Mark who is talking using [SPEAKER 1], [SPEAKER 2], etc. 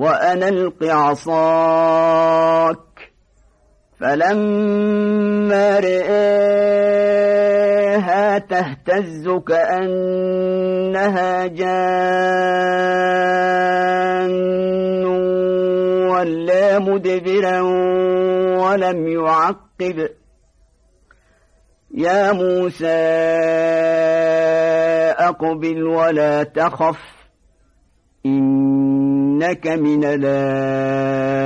[SPEAKER 1] وأن الق عصاك فلما رئيها تهتز كأنها جان ولا مدبرا ولم يعقب. يا موسى أقبل ولا تخف. إنك من الآمنين